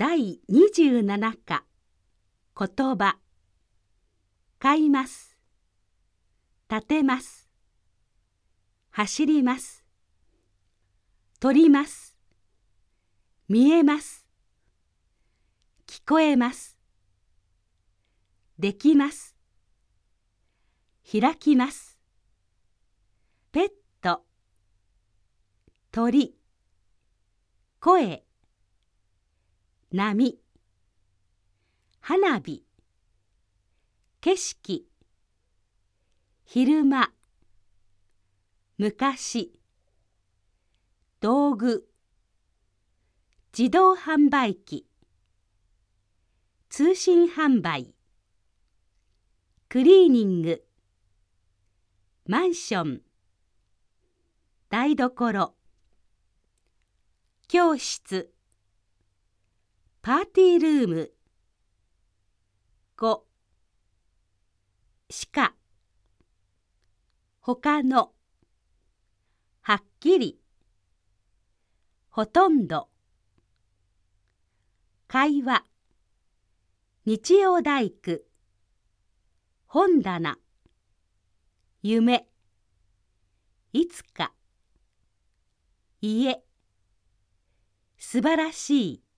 第27課。言葉。買います。立てます。走ります。取ります。見えます。聞こえます。できます。開きます。ペット。鳥。声。波。花火。景色。昼間。昔。道具。自動販売機。通信販売。クリーニング。マンション。台所。教室。パーティールーム。5しか他の。はっきり。ほとんど。会話。日曜大工。本棚。夢。いつか。家。素晴らしい。